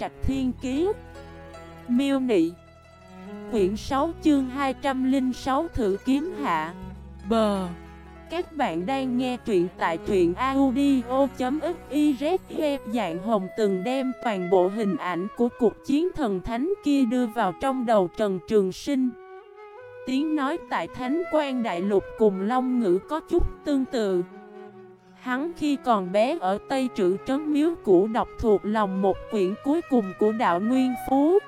Trạch Thiên Kiế Miêu Nị. Quyển 6 chương 206 Thử Kiếm Hạ. Bờ Các bạn đang nghe truyện tại truyện audio.xyz Dạng Hồng từng đem toàn bộ hình ảnh của cuộc chiến thần thánh kia đưa vào trong đầu Trần Trường Sinh. Tiếng nói tại Thánh quan Đại Lục cùng Long Ngữ có chút tương tự. Hắn khi còn bé ở Tây Trữ Trấn Miếu Cũ đọc thuộc lòng một quyển cuối cùng của Đạo Nguyên Phú.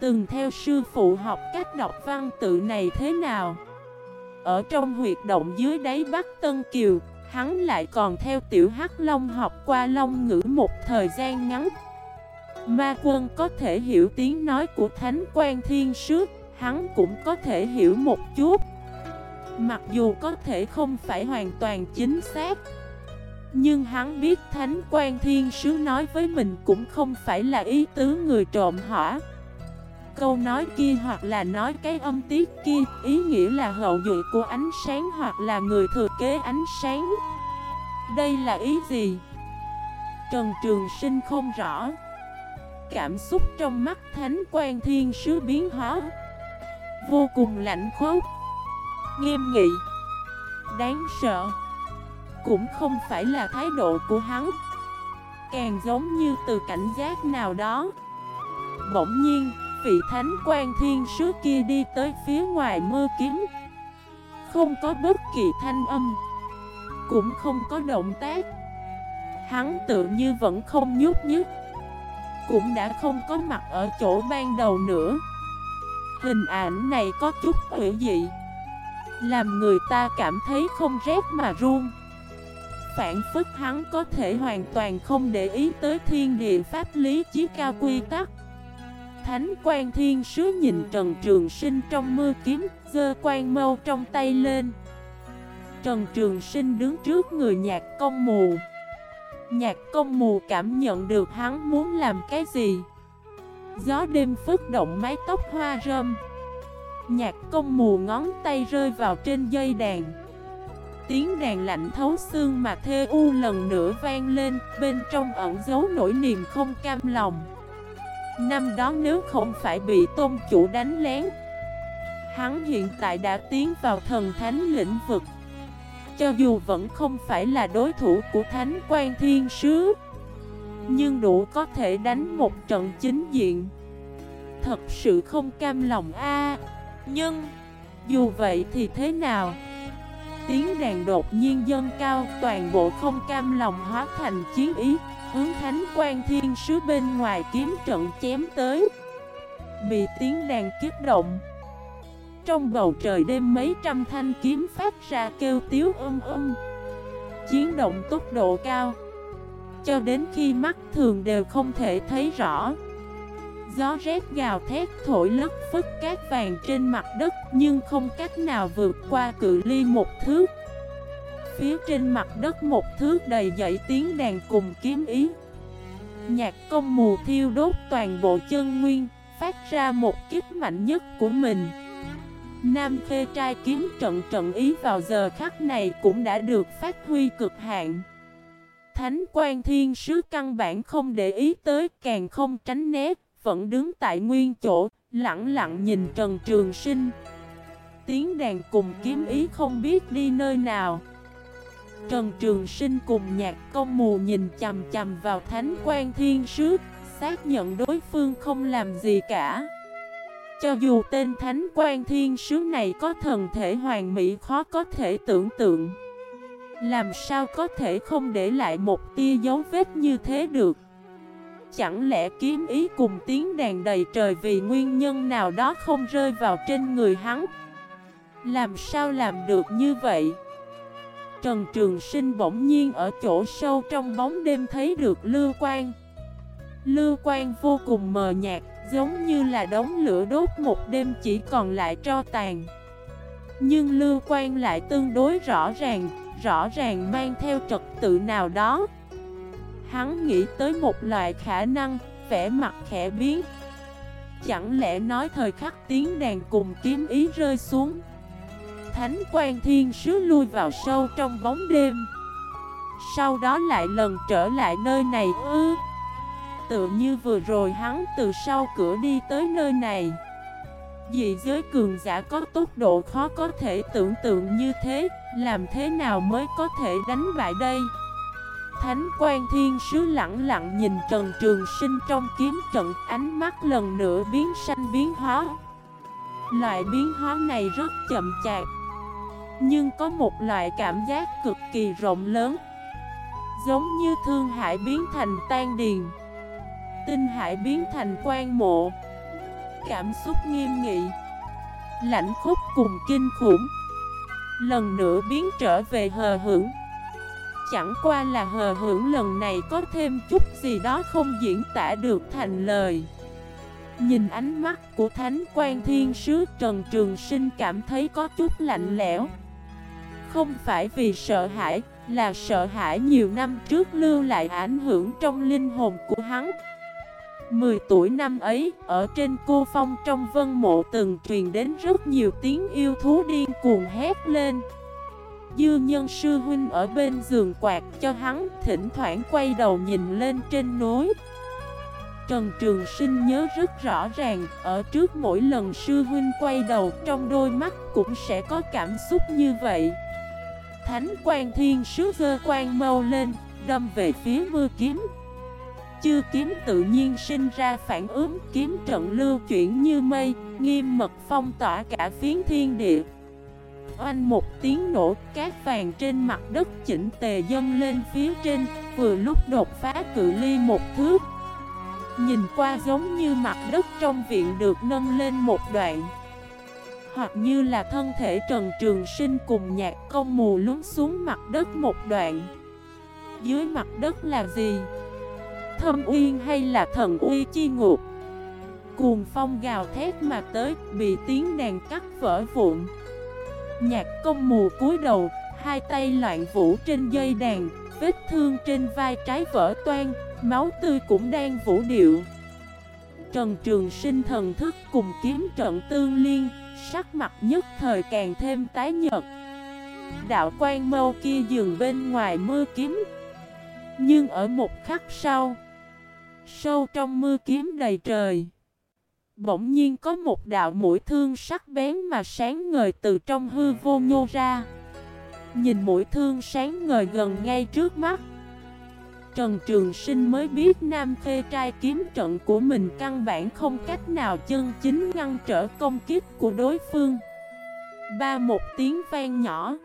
Từng theo sư phụ học cách đọc văn tự này thế nào? Ở trong huyệt động dưới đáy Bắc Tân Kiều, Hắn lại còn theo tiểu Hắc Long học qua Long ngữ một thời gian ngắn. Ma quân có thể hiểu tiếng nói của Thánh quan Thiên Sước Hắn cũng có thể hiểu một chút. Mặc dù có thể không phải hoàn toàn chính xác nhưng hắn biết Thánh quan Thiên Sứ nói với mình cũng không phải là ý tứ người trộm hỏa. Câu nói kia hoặc là nói cái âm tiết kia, Ý nghĩa là hậu duệ của ánh sáng hoặc là người thừa kế ánh sáng. Đây là ý gì? Trần Trường Sinh không rõ. Cảm xúc trong mắt Thánh quan Thiên Sứ biến hóa. Vô cùng lạnh khốc. Nghiêm nghị. Đáng sợ. Cũng không phải là thái độ của hắn. Càng giống như từ cảnh giác nào đó. Bỗng nhiên, vị thánh quan thiên sứ kia đi tới phía ngoài mưa kiếm. Không có bất kỳ thanh âm, Cũng không có động tác. Hắn tự như vẫn không nhúc nhích, Cũng đã không có mặt ở chỗ ban đầu nữa. Hình ảnh này có chút hữu dị, Làm người ta cảm thấy không rét mà run. Phản phức hắn có thể hoàn toàn không để ý tới thiên địa pháp lý chí cao quy tắc Thánh quan thiên sứ nhìn Trần Trường Sinh trong mưa kiếm, dơ quan mâu trong tay lên. Trần Trường Sinh đứng trước người nhạc công mù. Nhạc công mù cảm nhận được hắn muốn làm cái gì. Gió đêm phức động mái tóc hoa râm. Nhạc công mù ngón tay rơi vào trên dây đàn. Tiếng đàn lạnh thấu xương mà thê u lần nữa vang lên, bên trong ẩn giấu nỗi niềm không cam lòng. Năm đó nếu không phải bị tôn chủ đánh lén Hắn hiện tại đã tiến vào thần thánh lĩnh vực. Cho dù vẫn không phải là đối thủ của thánh quan thiên sứ Nhưng đủ có thể đánh một trận chính diện. Thật sự không cam lòng a. Nhưng Dù vậy thì thế nào? Tiếng đàn đột nhiên dâng cao, Toàn bộ không cam lòng hóa thành chiến ý. Hướng thánh quan thiên sứ bên ngoài kiếm trận chém tới. Bị tiếng đàn kích động. Trong bầu trời đêm mấy trăm thanh kiếm phát ra kêu tiếu âm âm. Chiến động tốc độ cao. Cho đến khi mắt thường đều không thể thấy rõ. Gió rét gào thét thổi lất phất cát vàng trên mặt đất, Nhưng không cách nào vượt qua cự ly một thước. Phía trên mặt đất một thước đầy dậy tiếng đàn cùng kiếm ý. Nhạc công mù thiêu đốt toàn bộ chân nguyên, Phát ra một kiếp mạnh nhất của mình. Nam khê trai kiếm trận trận ý vào giờ khắc này cũng đã được phát huy cực hạn. Thánh quan thiên sứ căn bản không để ý tới, càng không tránh nét vẫn đứng tại nguyên chỗ, lặng lặng nhìn Trần Trường Sinh. Tiếng đàn cùng kiếm ý không biết đi nơi nào. Trần Trường Sinh cùng nhạc công mù nhìn chầm chầm vào thánh quan thiên sứ, Xác nhận đối phương không làm gì cả. Cho dù tên thánh quan thiên sứ này có thần thể hoàn mỹ khó có thể tưởng tượng, Làm sao có thể không để lại một tia dấu vết như thế được? Chẳng lẽ kiếm ý cùng tiếng đàn đầy trời vì nguyên nhân nào đó không rơi vào trên người hắn? Làm sao làm được như vậy? Trần Trường Sinh bỗng nhiên ở chỗ sâu trong bóng đêm thấy được lưu quang. Lưu quang vô cùng mờ nhạt, Giống như là đống lửa đốt một đêm chỉ còn lại tro tàn. Nhưng lưu quang lại tương đối rõ ràng Rõ ràng mang theo trật tự nào đó. Hắn nghĩ tới một loại khả năng, vẻ mặt khẽ biến. Chẳng lẽ nói thời khắc tiếng đàn cùng kiếm ý rơi xuống? Thánh quan thiên sứ lui vào sâu trong bóng đêm. Sau đó lại lần trở lại nơi này ư? Tựa như vừa rồi hắn từ sau cửa đi tới nơi này. Dị giới cường giả có tốc độ khó có thể tưởng tượng như thế, Làm thế nào mới có thể đánh bại đây? Thánh quan thiên sứ lặng lặng nhìn Trần Trường Sinh trong kiếm trận, Ánh mắt lần nữa biến xanh biến hóa. Loại biến hóa này rất chậm chạp, Nhưng có một loại cảm giác cực kỳ rộng lớn, Giống như thương hải biến thành tan điền, Tinh hải biến thành quan mộ. Cảm xúc nghiêm nghị Lạnh khúc cùng kinh khủng, Lần nữa biến trở về hờ hững. Chẳng qua là hờ hững lần này có thêm chút gì đó không diễn tả được thành lời. Nhìn ánh mắt của Thánh quan Thiên Sứ Trần Trường Sinh cảm thấy có chút lạnh lẽo. Không phải vì sợ hãi, là sợ hãi nhiều năm trước lưu lại ảnh hưởng trong linh hồn của hắn. 10 tuổi năm ấy, ở trên cô phong trong vân mộ từng truyền đến rất nhiều tiếng yêu thú điên cuồng hét lên. Dư nhân sư huynh ở bên giường quạt cho hắn, thỉnh thoảng quay đầu nhìn lên trên núi. Trần Trường Sinh nhớ rất rõ ràng, ở trước mỗi lần sư huynh quay đầu trong đôi mắt cũng sẽ có cảm xúc như vậy. Thánh quan thiên sứ vơ quan mâu lên, đâm về phía mưa kiếm. Chư kiếm tự nhiên sinh ra phản ứng kiếm trận lưu chuyển như mây, nghiêm mật phong tỏa cả phiến thiên địa. Oanh một tiếng nổ, cát vàng trên mặt đất chỉnh tề dâng lên phía trên, vừa lúc đột phá cự ly một thước. Nhìn qua giống như mặt đất trong viện được nâng lên một đoạn Hoặc như là thân thể Trần Trường Sinh cùng nhạc công mù lún xuống mặt đất một đoạn Dưới mặt đất là gì? thâm uyên hay là thần uy chi ngục Cuồng phong gào thét mà tới Bị tiếng đàn cắt vỡ vụn Nhạc công mù cúi đầu, Hai tay loạn vũ trên dây đàn, Vết thương trên vai trái vỡ toan, Máu tươi cũng đang vũ điệu. Trần Trường Sinh thần thức cùng kiếm trận tương liên, Sắc mặt nhất thời càng thêm tái nhật Đạo quan mâu kia dừng bên ngoài mưa kiếm. Nhưng ở một khắc sau, Sâu trong mưa kiếm đầy trời Bỗng nhiên có một đạo mũi thương sắc bén mà sáng ngời từ trong hư vô nhô ra. Nhìn mũi thương sáng ngời gần ngay trước mắt. Trần Trường Sinh mới biết Nam Khê trai kiếm trận của mình căn bản không cách nào chân chính ngăn trở công kích của đối phương. Ba một tiếng vang nhỏ.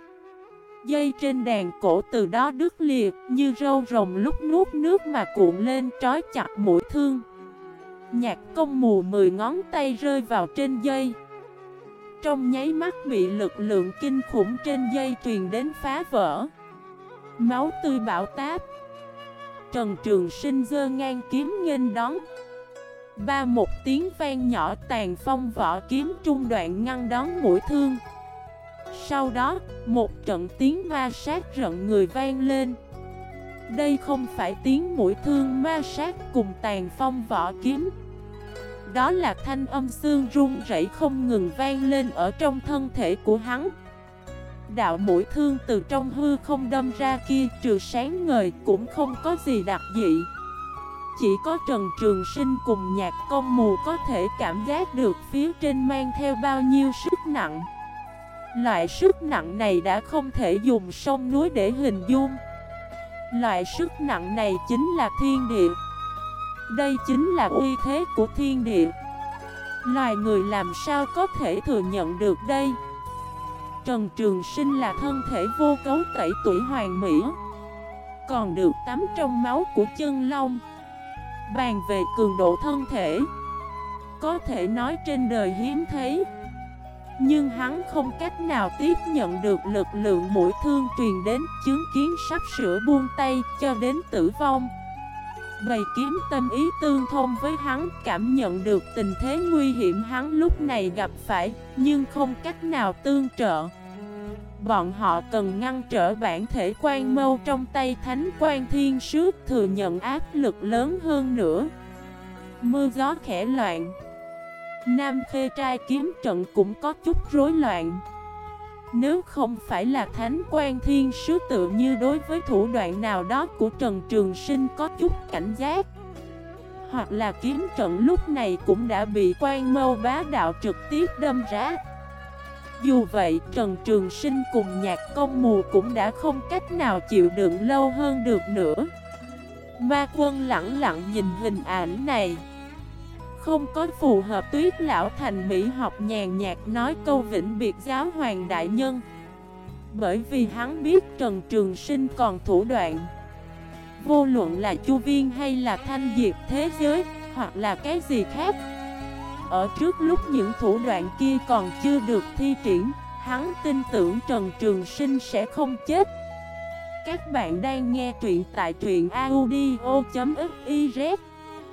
Dây trên đàn cổ từ đó đứt liệt như râu rồng lúc nuốt nước mà cuộn lên trói chặt mũi thương. Nhạc công mù mười ngón tay rơi vào trên dây. Trong nháy mắt bị lực lượng kinh khủng trên dây truyền đến phá vỡ. Máu tươi bão táp. Trần Trường Sinh dơ ngang kiếm nghênh đón. Ba một tiếng vang nhỏ tàn phong vỏ kiếm trung đoạn ngăn đón mũi thương. Sau đó, một trận tiếng ma sát rợn người vang lên. Đây không phải tiếng mũi thương ma sát cùng tàn phong vỏ kiếm. Đó là thanh âm xương rung rẩy không ngừng vang lên ở trong thân thể của hắn. Đạo mũi thương từ trong hư không đâm ra kia trừ sáng ngời cũng không có gì đặc dị. Chỉ có Trần Trường Sinh cùng nhạc công mù có thể cảm giác được phía trên mang theo bao nhiêu sức nặng. Loại sức nặng này đã không thể dùng sông núi để hình dung. Loại sức nặng này chính là thiên địa. Đây chính là uy thế của thiên địa. Loài người làm sao có thể thừa nhận được đây? Trần Trường Sinh là thân thể vô cấu tẩy tuổi hoàng mỹ, Còn được tắm trong máu của chân long. Bàn về cường độ thân thể, Có thể nói trên đời hiếm thấy. Nhưng hắn không cách nào tiếp nhận được lực lượng mũi thương truyền đến chứng kiến sắp sửa buông tay cho đến tử vong. Bầy kiếm tâm ý tương thông với hắn, cảm nhận được tình thế nguy hiểm hắn lúc này gặp phải, Nhưng không cách nào tương trợ. Bọn họ cần ngăn trở bản thể quan mâu trong tay thánh quan thiên sứ, thừa nhận áp lực lớn hơn nữa. Mưa gió khẽ loạn. Nam Khê trai kiếm trận cũng có chút rối loạn. Nếu không phải là thánh quan thiên sứ tự như đối với thủ đoạn nào đó của Trần Trường Sinh có chút cảnh giác, Hoặc là kiếm trận lúc này cũng đã bị quan mâu bá đạo trực tiếp đâm rá Dù vậy, Trần Trường Sinh cùng nhạc công mù cũng đã không cách nào chịu đựng lâu hơn được nữa. Ma quân lặng lặng nhìn hình ảnh này. Không có phù hợp tuyết lão thành mỹ học nhàn nhạt nói câu vĩnh biệt giáo hoàng đại nhân. Bởi vì hắn biết Trần Trường Sinh còn thủ đoạn. Vô luận là chu viên hay là thanh diệt thế giới, Hoặc là cái gì khác, Ở trước lúc những thủ đoạn kia còn chưa được thi triển, Hắn tin tưởng Trần Trường Sinh sẽ không chết. Các bạn đang nghe truyện tại truyện audio.fif